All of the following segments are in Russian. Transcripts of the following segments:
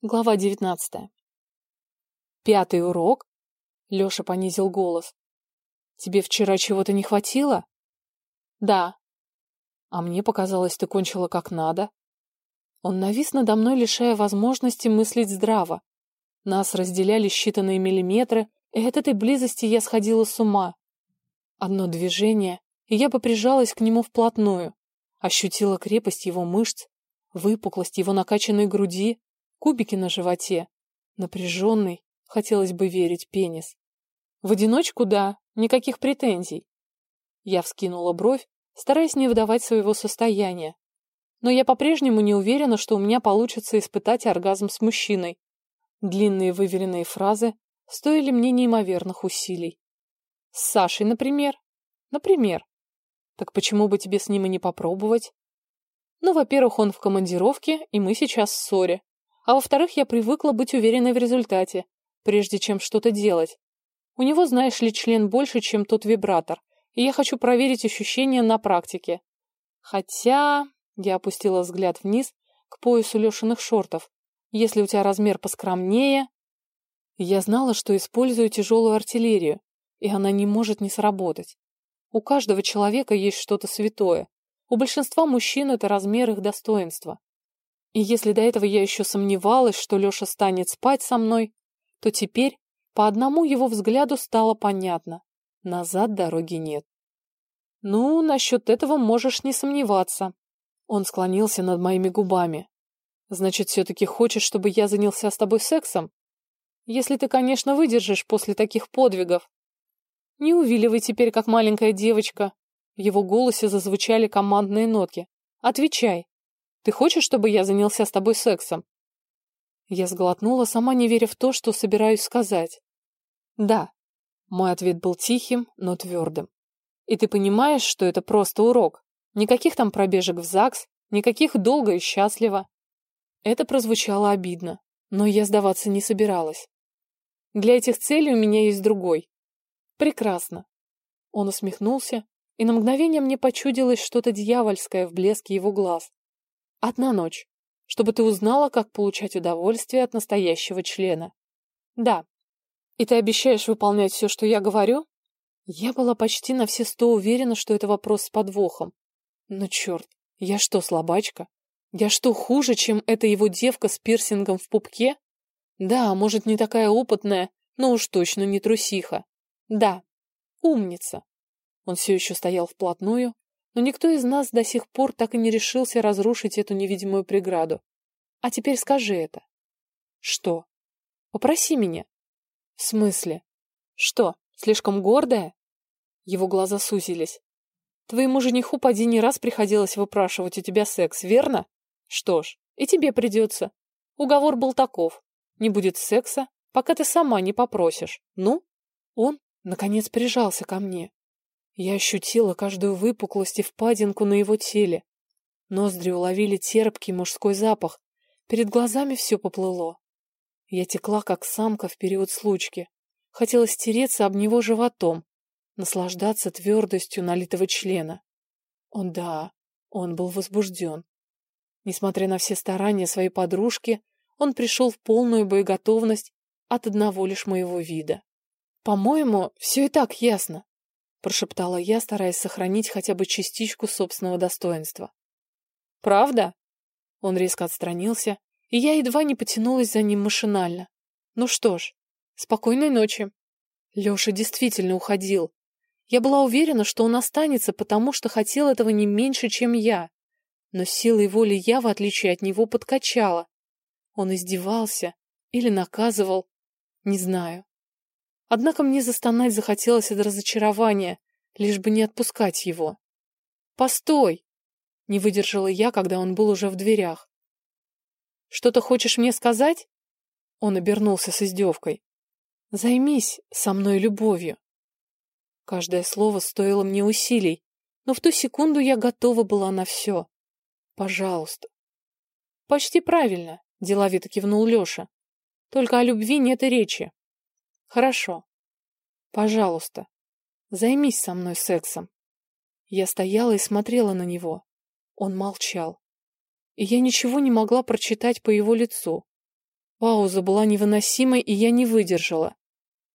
Глава девятнадцатая. Пятый урок? Лёша понизил голос. Тебе вчера чего-то не хватило? Да. А мне показалось, ты кончила как надо. Он навис надо мной, лишая возможности мыслить здраво. Нас разделяли считанные миллиметры, и от этой близости я сходила с ума. Одно движение, и я бы прижалась к нему вплотную, ощутила крепость его мышц, выпуклость его накачанной груди, Кубики на животе. Напряженный, хотелось бы верить, пенис. В одиночку, да, никаких претензий. Я вскинула бровь, стараясь не выдавать своего состояния. Но я по-прежнему не уверена, что у меня получится испытать оргазм с мужчиной. Длинные выверенные фразы стоили мне неимоверных усилий. С Сашей, например? Например. Так почему бы тебе с ним и не попробовать? Ну, во-первых, он в командировке, и мы сейчас в ссоре. А во-вторых, я привыкла быть уверенной в результате, прежде чем что-то делать. У него, знаешь ли, член больше, чем тот вибратор, и я хочу проверить ощущения на практике. Хотя... Я опустила взгляд вниз, к поясу Лешиных шортов. Если у тебя размер поскромнее... Я знала, что использую тяжелую артиллерию, и она не может не сработать. У каждого человека есть что-то святое. У большинства мужчин это размер их достоинства. И если до этого я еще сомневалась, что Леша станет спать со мной, то теперь по одному его взгляду стало понятно. Назад дороги нет. «Ну, насчет этого можешь не сомневаться». Он склонился над моими губами. «Значит, все-таки хочешь, чтобы я занялся с тобой сексом? Если ты, конечно, выдержишь после таких подвигов. Не увиливай теперь, как маленькая девочка». В его голосе зазвучали командные нотки. «Отвечай, ты хочешь, чтобы я занялся с тобой сексом?» Я сглотнула, сама не веря в то, что собираюсь сказать. «Да». Мой ответ был тихим, но твердым. «И ты понимаешь, что это просто урок? Никаких там пробежек в ЗАГС, никаких долго и счастливо». Это прозвучало обидно, но я сдаваться не собиралась. Для этих целей у меня есть другой. Прекрасно. Он усмехнулся, и на мгновение мне почудилось что-то дьявольское в блеске его глаз. Одна ночь, чтобы ты узнала, как получать удовольствие от настоящего члена. Да. И ты обещаешь выполнять все, что я говорю? Я была почти на все сто уверена, что это вопрос с подвохом. Но черт, я что, слабачка? Я что, хуже, чем эта его девка с пирсингом в пупке? Да, может, не такая опытная, но уж точно не трусиха. Да, умница. Он все еще стоял вплотную, но никто из нас до сих пор так и не решился разрушить эту невидимую преграду. А теперь скажи это. Что? Попроси меня. В смысле? Что, слишком гордая? Его глаза сузились. Твоему жениху поди не раз приходилось выпрашивать у тебя секс, верно? Что ж, и тебе придется. Уговор был таков. Не будет секса, пока ты сама не попросишь. Ну? Он, наконец, прижался ко мне. Я ощутила каждую выпуклость и впадинку на его теле. Ноздри уловили терпкий мужской запах. Перед глазами все поплыло. Я текла, как самка в период случки. Хотела стереться об него животом, наслаждаться твердостью налитого члена. Он да, он был возбужден. Несмотря на все старания своей подружки, он пришел в полную боеготовность от одного лишь моего вида. По-моему, все и так ясно. — прошептала я, стараясь сохранить хотя бы частичку собственного достоинства. «Правда?» Он резко отстранился, и я едва не потянулась за ним машинально. «Ну что ж, спокойной ночи». Леша действительно уходил. Я была уверена, что он останется, потому что хотел этого не меньше, чем я. Но силой воли я, в отличие от него, подкачала. Он издевался или наказывал, не знаю. Однако мне застонать захотелось от разочарования, лишь бы не отпускать его. «Постой!» — не выдержала я, когда он был уже в дверях. «Что-то хочешь мне сказать?» Он обернулся с издевкой. «Займись со мной любовью». Каждое слово стоило мне усилий, но в ту секунду я готова была на все. «Пожалуйста». «Почти правильно», — деловито кивнул Леша. «Только о любви нет и речи. Хорошо. Пожалуйста, займись со мной сексом. Я стояла и смотрела на него. Он молчал. И я ничего не могла прочитать по его лицу. Пауза была невыносимой, и я не выдержала.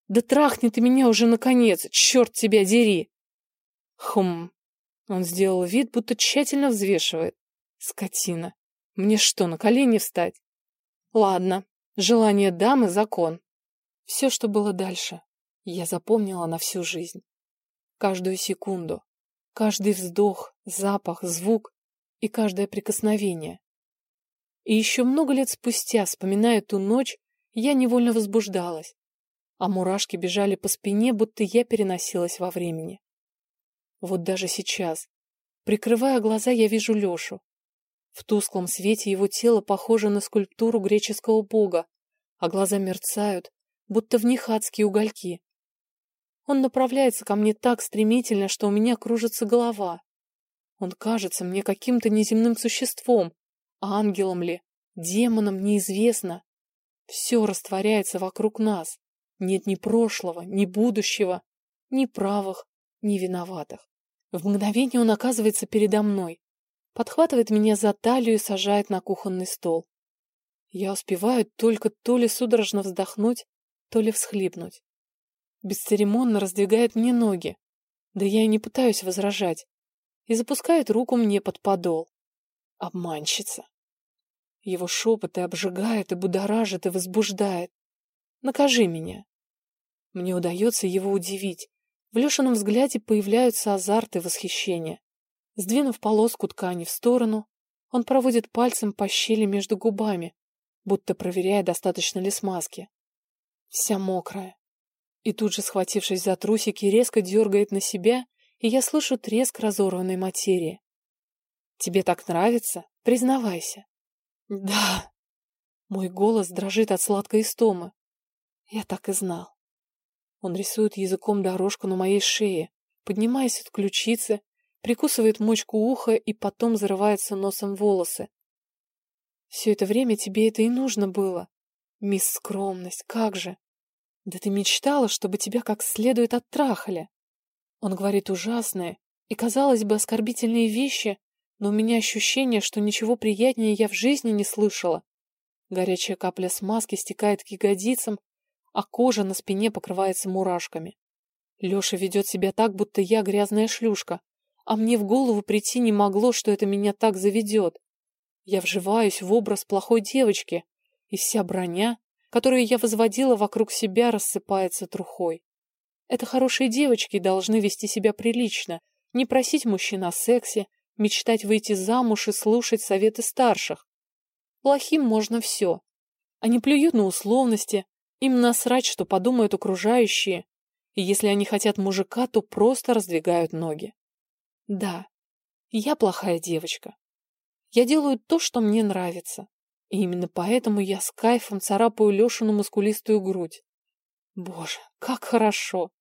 «Да трахни ты меня уже наконец, черт тебя дери!» Хм. Он сделал вид, будто тщательно взвешивает. Скотина. Мне что, на колени встать? Ладно. Желание дамы — закон. Все, что было дальше, я запомнила на всю жизнь. Каждую секунду, каждый вздох, запах, звук и каждое прикосновение. И еще много лет спустя, вспоминая ту ночь, я невольно возбуждалась, а мурашки бежали по спине, будто я переносилась во времени. Вот даже сейчас, прикрывая глаза, я вижу Лешу. В тусклом свете его тело похоже на скульптуру греческого бога, а глаза мерцают, будто в них адские угольки. Он направляется ко мне так стремительно, что у меня кружится голова. Он кажется мне каким-то неземным существом, ангелом ли, демоном, неизвестно. Все растворяется вокруг нас. Нет ни прошлого, ни будущего, ни правых, ни виноватых. В мгновение он оказывается передо мной, подхватывает меня за талию и сажает на кухонный стол. Я успеваю только то ли судорожно вздохнуть, то ли всхлипнуть. Бесцеремонно раздвигает мне ноги, да я и не пытаюсь возражать, и запускает руку мне под подол. Обманщица. Его шепот и обжигает, и будоражит, и возбуждает. Накажи меня. Мне удается его удивить. В Лешином взгляде появляются азарт и восхищение. Сдвинув полоску ткани в сторону, он проводит пальцем по щели между губами, будто проверяя, достаточно ли смазки. Вся мокрая. И тут же, схватившись за трусики, резко дергает на себя, и я слышу треск разорванной материи. «Тебе так нравится? Признавайся». Да. Мой голос дрожит от сладкой истомы. Я так и знал. Он рисует языком дорожку на моей шее, поднимаясь от ключицы, прикусывает мочку уха и потом зарывается носом волосы. Все это время тебе это и нужно было. Мисс Скромность, как же. Да ты мечтала, чтобы тебя как следует оттрахали. Он говорит ужасные и, казалось бы, оскорбительные вещи, но у меня ощущение, что ничего приятнее я в жизни не слышала. Горячая капля смазки стекает к ягодицам, а кожа на спине покрывается мурашками. Леша ведет себя так, будто я грязная шлюшка, а мне в голову прийти не могло, что это меня так заведет. Я вживаюсь в образ плохой девочки, и вся броня, которую я возводила вокруг себя, рассыпается трухой. Это хорошие девочки должны вести себя прилично, не просить мужчин о сексе, мечтать выйти замуж и слушать советы старших. Плохим можно все. Они плюют на условности, им насрать, что подумают окружающие, и если они хотят мужика, то просто раздвигают ноги. Да, я плохая девочка. Я делаю то, что мне нравится, и именно поэтому я с кайфом царапаю Лешину мускулистую грудь. Боже, как хорошо!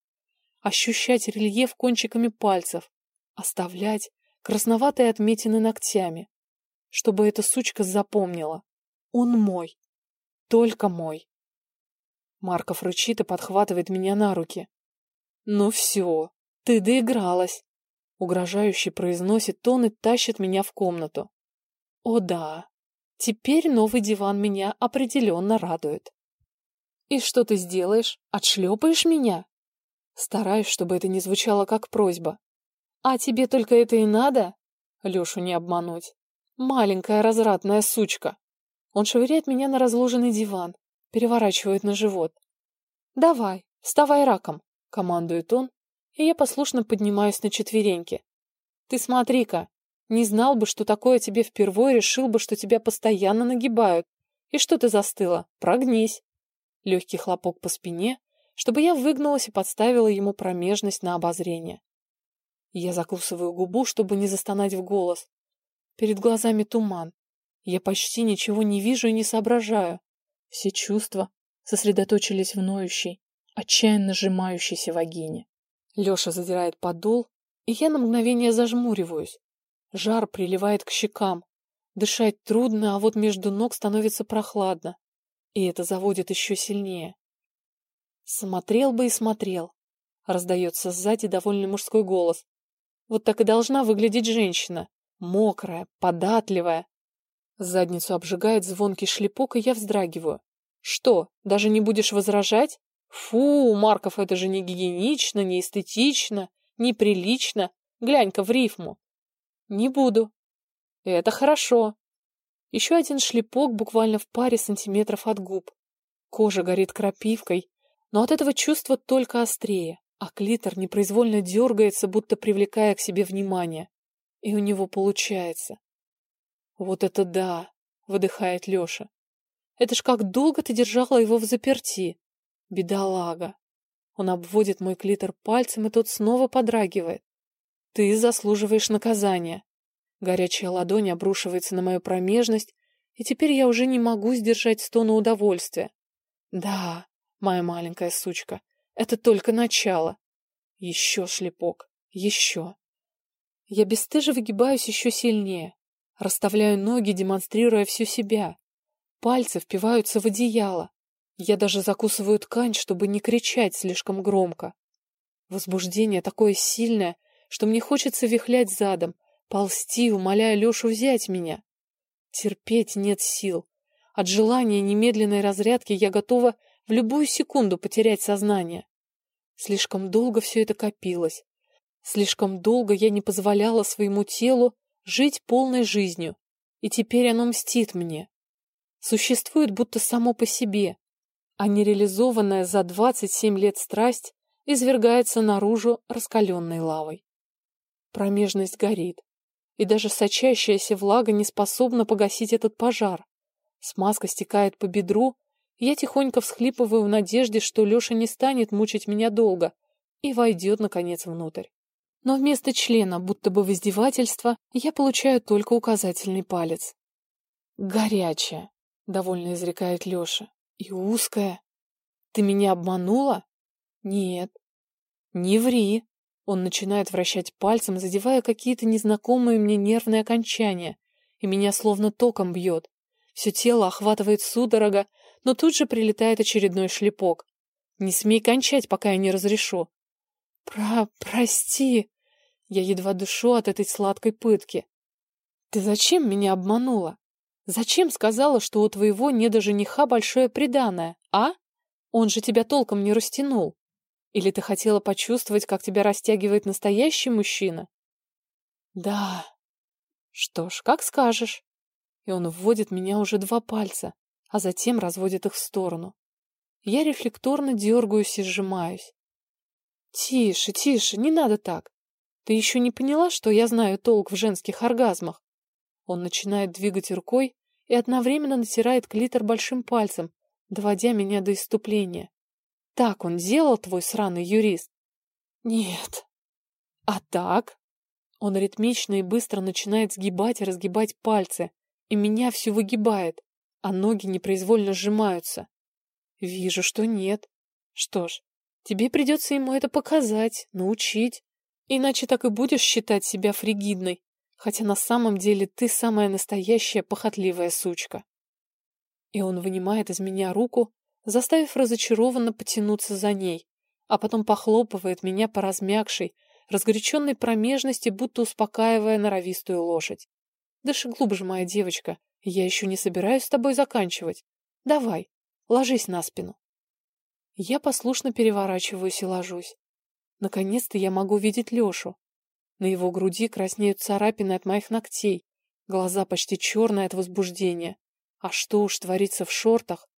Ощущать рельеф кончиками пальцев, оставлять, красноватые отметины ногтями, чтобы эта сучка запомнила. Он мой. Только мой. Марков рычит и подхватывает меня на руки. «Ну все, ты доигралась!» Угрожающе произносит он и тащит меня в комнату. «О да, теперь новый диван меня определенно радует». «И что ты сделаешь? Отшлепаешь меня?» Стараюсь, чтобы это не звучало как просьба. А тебе только это и надо? Лешу не обмануть. Маленькая развратная сучка. Он швыряет меня на разложенный диван, переворачивает на живот. «Давай, вставай раком», — командует он, и я послушно поднимаюсь на четвереньки. «Ты смотри-ка, не знал бы, что такое тебе впервые, решил бы, что тебя постоянно нагибают. И что ты застыла? Прогнись». Легкий хлопок по спине, чтобы я выгнулась и подставила ему промежность на обозрение. Я закусываю губу, чтобы не застонать в голос. Перед глазами туман. Я почти ничего не вижу и не соображаю. Все чувства сосредоточились в ноющей, отчаянно сжимающейся вагине. Леша задирает подол, и я на мгновение зажмуриваюсь. Жар приливает к щекам. Дышать трудно, а вот между ног становится прохладно. И это заводит еще сильнее. Смотрел бы и смотрел. Раздается сзади довольный мужской голос. Вот так и должна выглядеть женщина. Мокрая, податливая. Задницу обжигает звонкий шлепок, и я вздрагиваю. Что, даже не будешь возражать? Фу, Марков, это же не гигиенично, не эстетично, неприлично. Глянь-ка в рифму. Не буду. Это хорошо. Еще один шлепок буквально в паре сантиметров от губ. Кожа горит крапивкой, но от этого чувство только острее, а клитор непроизвольно дергается, будто привлекая к себе внимание. И у него получается. Вот это да, выдыхает Леша. Это ж как долго ты держала его в заперти. Бедолага. Он обводит мой клитор пальцем, и тот снова подрагивает. Ты заслуживаешь наказания. Горячая ладонь обрушивается на мою промежность, и теперь я уже не могу сдержать стону удовольствия. Да, моя маленькая сучка, это только начало. Еще шлепок, еще. Я бесстыже выгибаюсь еще сильнее, расставляю ноги, демонстрируя всю себя. Пальцы впиваются в одеяло. Я даже закусываю ткань, чтобы не кричать слишком громко. Возбуждение такое сильное, что мне хочется вихлять задом, ползти, умоляя Лешу взять меня. Терпеть нет сил. От желания немедленной разрядки я готова в любую секунду потерять сознание. Слишком долго все это копилось. Слишком долго я не позволяла своему телу жить полной жизнью, и теперь оно мстит мне. Существует будто само по себе, а нереализованная за 27 лет страсть извергается наружу раскаленной лавой. Промежность горит, и даже сочащаяся влага не способна погасить этот пожар. Смазка стекает по бедру, и я тихонько всхлипываю в надежде, что Леша не станет мучить меня долго и войдет, наконец, внутрь. Но вместо члена, будто бы в издевательство, я получаю только указательный палец. «Горячая», — довольно изрекает Леша, — «и узкая. Ты меня обманула?» «Нет». «Не ври». Он начинает вращать пальцем, задевая какие-то незнакомые мне нервные окончания, и меня словно током бьет. Все тело охватывает судорога, но тут же прилетает очередной шлепок. «Не смей кончать, пока я не разрешу». «Про... прости», я едва дышу от этой сладкой пытки. Ты зачем меня обманула? Зачем сказала, что у твоего недожениха большое преданное, а? Он же тебя толком не растянул. Или ты хотела почувствовать, как тебя растягивает настоящий мужчина? Да. Что ж, как скажешь. И он вводит меня уже два пальца, а затем разводит их в сторону. Я рефлекторно дергаюсь и сжимаюсь. Тише, тише, не надо так. Ты еще не поняла, что я знаю толк в женских оргазмах? Он начинает двигать рукой и одновременно натирает клитор большим пальцем, доводя меня до иступления. Так он делал, твой сраный юрист? Нет. А так? Он ритмично и быстро начинает сгибать и разгибать пальцы, и меня все выгибает, а ноги непроизвольно сжимаются. Вижу, что нет. Что ж, тебе придется ему это показать, научить. Иначе так и будешь считать себя фригидной, хотя на самом деле ты самая настоящая похотливая сучка. И он вынимает из меня руку, заставив разочарованно потянуться за ней, а потом похлопывает меня по размягшей, разгоряченной промежности, будто успокаивая норовистую лошадь. Дыши глубже, моя девочка, я еще не собираюсь с тобой заканчивать. Давай, ложись на спину. Я послушно переворачиваюсь и ложусь. Наконец-то я могу видеть Лешу. На его груди краснеют царапины от моих ногтей, глаза почти черные от возбуждения. А что уж творится в шортах?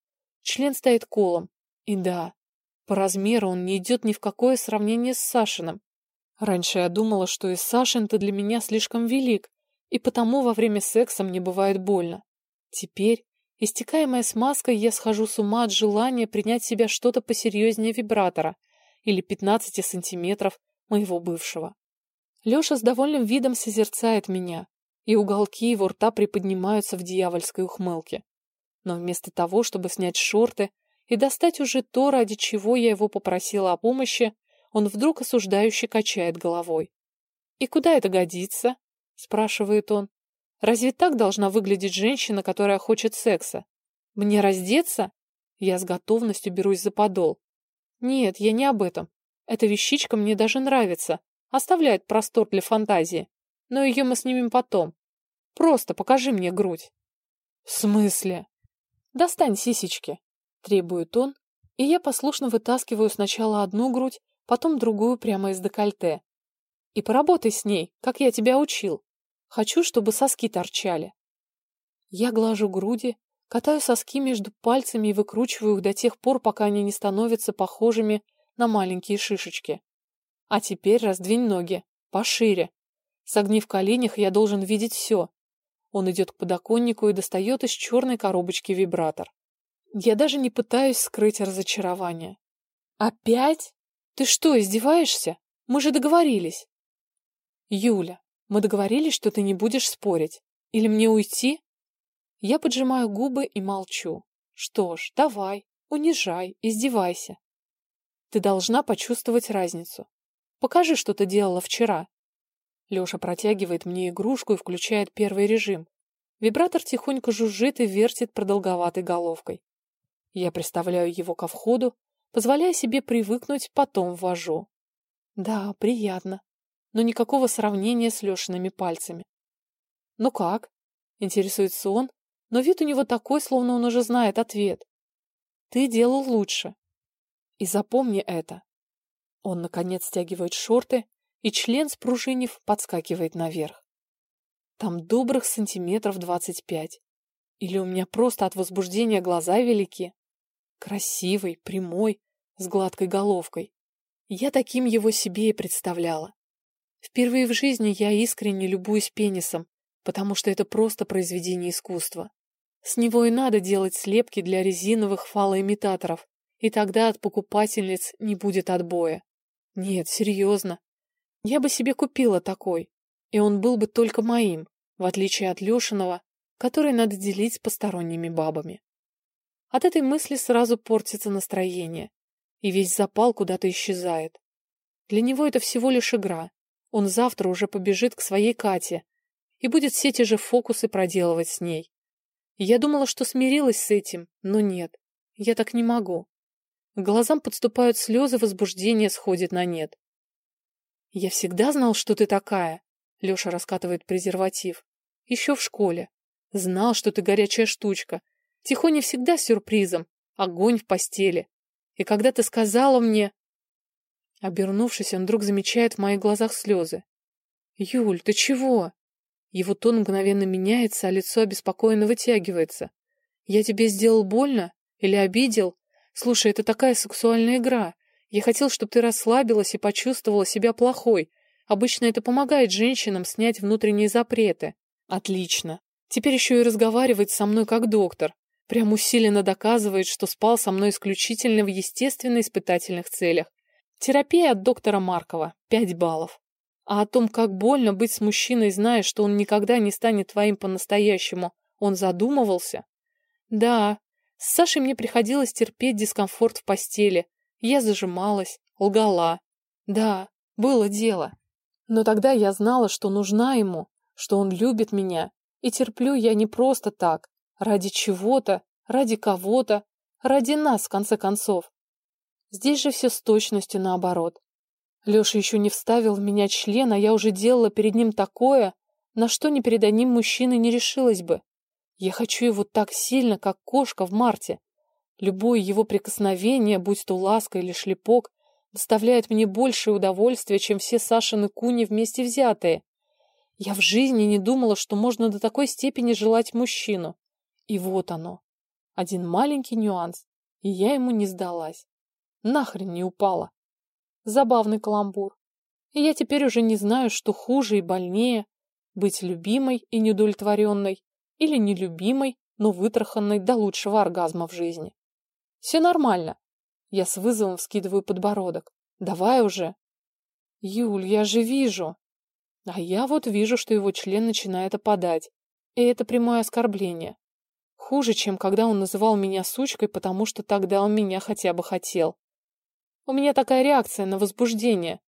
Член стоит колом. И да, по размеру он не идет ни в какое сравнение с Сашиным. Раньше я думала, что и Сашин-то для меня слишком велик, и потому во время секса мне бывает больно. Теперь, истекаемая смазкой, я схожу с ума от желания принять себя что-то посерьезнее вибратора — или 15 сантиметров моего бывшего. Леша с довольным видом созерцает меня, и уголки его рта приподнимаются в дьявольской ухмылке. Но вместо того, чтобы снять шорты и достать уже то, ради чего я его попросила о помощи, он вдруг осуждающе качает головой. «И куда это годится?» — спрашивает он. «Разве так должна выглядеть женщина, которая хочет секса? Мне раздеться?» Я с готовностью берусь за подол. Нет, я не об этом. Эта вещичка мне даже нравится. Оставляет простор для фантазии. Но ее мы снимем потом. Просто покажи мне грудь. В смысле? Достань сисечки. Требует он, и я послушно вытаскиваю сначала одну грудь, потом другую прямо из декольте. И поработай с ней, как я тебя учил. Хочу, чтобы соски торчали. Я глажу груди, катаю соски между пальцами и выкручиваю их до тех пор, пока они не становятся похожими на маленькие шишечки. А теперь раздвинь ноги, пошире. Согнив коленях, я должен видеть все. Он идет к подоконнику и достает из черной коробочки вибратор. Я даже не пытаюсь скрыть разочарование. «Опять? Ты что, издеваешься? Мы же договорились!» «Юля, мы договорились, что ты не будешь спорить. Или мне уйти?» Я поджимаю губы и молчу. «Что ж, давай, унижай, издевайся. Ты должна почувствовать разницу. Покажи, что ты делала вчера». Леша протягивает мне игрушку и включает первый режим. Вибратор тихонько жужжит и вертит продолговатой головкой. Я приставляю его ко входу, позволяя себе привыкнуть, потом ввожу. Да, приятно, но никакого сравнения с Лешиными пальцами. «Ну как?» — интересуется он, но вид у него такой, словно он уже знает ответ. «Ты делал лучше. И запомни это». Он, наконец, стягивает шорты, и член, спружинив, подскакивает наверх. Там добрых сантиметров двадцать пять. Или у меня просто от возбуждения глаза велики? Красивый, прямой, с гладкой головкой. Я таким его себе и представляла. Впервые в жизни я искренне любуюсь пенисом, потому что это просто произведение искусства. С него и надо делать слепки для резиновых фалоимитаторов, и тогда от покупательниц не будет отбоя. Нет, серьезно. Я бы себе купила такой, и он был бы только моим, в отличие от Лешиного, который надо делить с посторонними бабами. От этой мысли сразу портится настроение, и весь запал куда-то исчезает. Для него это всего лишь игра. Он завтра уже побежит к своей Кате и будет все те же фокусы проделывать с ней. Я думала, что смирилась с этим, но нет, я так не могу. К глазам подступают слезы, возбуждение сходит на нет. «Я всегда знал, что ты такая», — Леша раскатывает презерватив. «Еще в школе. Знал, что ты горячая штучка, Тихоня всегда сюрпризом, огонь в постели. И когда ты сказала мне... Обернувшись, он вдруг замечает в моих глазах слезы. «Юль, ты чего?» Его тон мгновенно меняется, а лицо обеспокоенно вытягивается. «Я тебе сделал больно? Или обидел? Слушай, это такая сексуальная игра. Я хотел, чтобы ты расслабилась и почувствовала себя плохой. Обычно это помогает женщинам снять внутренние запреты. Отлично. Теперь еще и разговаривать со мной как доктор. Прям усиленно доказывает, что спал со мной исключительно в естественно-испытательных целях. Терапия от доктора Маркова. Пять баллов. А о том, как больно быть с мужчиной, зная, что он никогда не станет твоим по-настоящему, он задумывался? Да, с Сашей мне приходилось терпеть дискомфорт в постели. Я зажималась, лгала. Да, было дело. Но тогда я знала, что нужна ему, что он любит меня, и терплю я не просто так, Ради чего-то, ради кого-то, ради нас, в конце концов. Здесь же все с точностью наоборот. Леша еще не вставил в меня член, а я уже делала перед ним такое, на что ни перед одним мужчиной не решилась бы. Я хочу его так сильно, как кошка в марте. Любое его прикосновение, будь то ласка или шлепок, доставляет мне большее удовольствие, чем все Сашины куни вместе взятые. Я в жизни не думала, что можно до такой степени желать мужчину. И вот оно. Один маленький нюанс, и я ему не сдалась. Нахрен не упала. Забавный каламбур. И я теперь уже не знаю, что хуже и больнее быть любимой и неудовлетворенной или нелюбимой, но вытраханной до лучшего оргазма в жизни. Все нормально. Я с вызовом вскидываю подбородок. Давай уже. Юль, я же вижу. А я вот вижу, что его член начинает опадать. И это прямое оскорбление. Хуже, чем когда он называл меня сучкой, потому что тогда он меня хотя бы хотел. У меня такая реакция на возбуждение.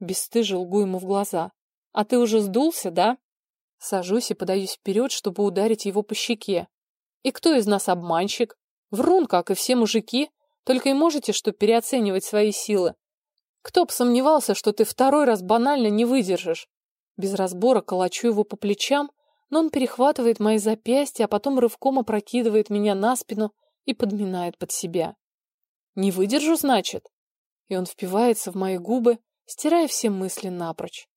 Бесстыже лгу ему в глаза. А ты уже сдулся, да? Сажусь и подаюсь вперед, чтобы ударить его по щеке. И кто из нас обманщик? Врун, как и все мужики, только и можете что переоценивать свои силы. Кто б сомневался, что ты второй раз банально не выдержишь? Без разбора калачу его по плечам, но он перехватывает мои запястья, а потом рывком опрокидывает меня на спину и подминает под себя. «Не выдержу, значит?» И он впивается в мои губы, стирая все мысли напрочь.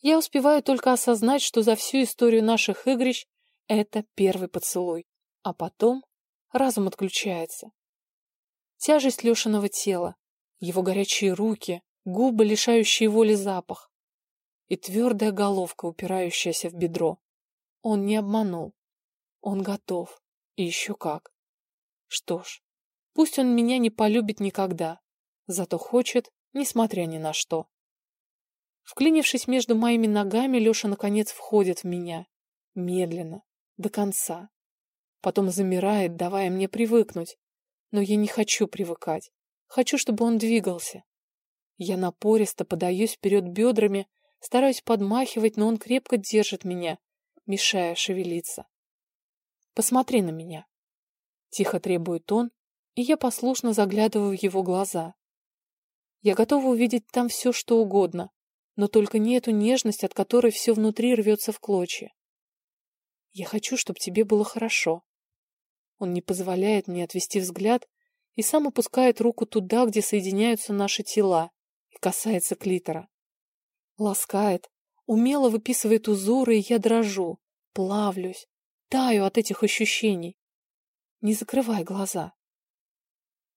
Я успеваю только осознать, что за всю историю наших игрищ это первый поцелуй, а потом разум отключается. Тяжесть Лешиного тела, его горячие руки, губы, лишающие воли запах и твердая головка, упирающаяся в бедро. Он не обманул. Он готов. И еще как. Что ж, пусть он меня не полюбит никогда, зато хочет, несмотря ни на что. Вклинившись между моими ногами, Леша наконец входит в меня. Медленно, до конца. Потом замирает, давая мне привыкнуть. Но я не хочу привыкать. Хочу, чтобы он двигался. Я напористо подаюсь вперед бедрами, стараюсь подмахивать, но он крепко держит меня, мешая шевелиться. «Посмотри на меня!» Тихо требует он, и я послушно заглядываю в его глаза. Я готова увидеть там все, что угодно, но только не эту нежность, от которой все внутри рвется в клочья. Я хочу, чтобы тебе было хорошо. Он не позволяет мне отвести взгляд и сам опускает руку туда, где соединяются наши тела, и касается клитора. Ласкает, умело выписывает узоры, и я дрожу, плавлюсь, таю от этих ощущений. Не закрывай глаза.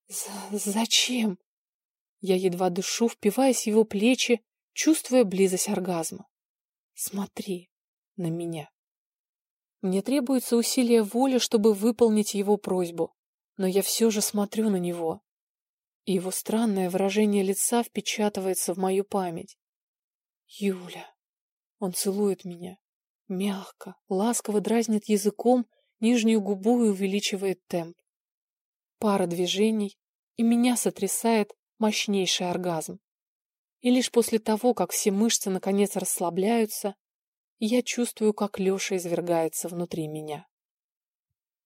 З «Зачем?» Я едва дышу, впиваясь в его плечи, чувствуя близость оргазма. Смотри на меня. Мне требуется усилие воли, чтобы выполнить его просьбу, но я все же смотрю на него. И его странное выражение лица впечатывается в мою память. Юля. Он целует меня. Мягко, ласково дразнит языком нижнюю губу и увеличивает темп. Пара движений, и меня сотрясает мощнейший оргазм. И лишь после того, как все мышцы наконец расслабляются, я чувствую, как Леша извергается внутри меня.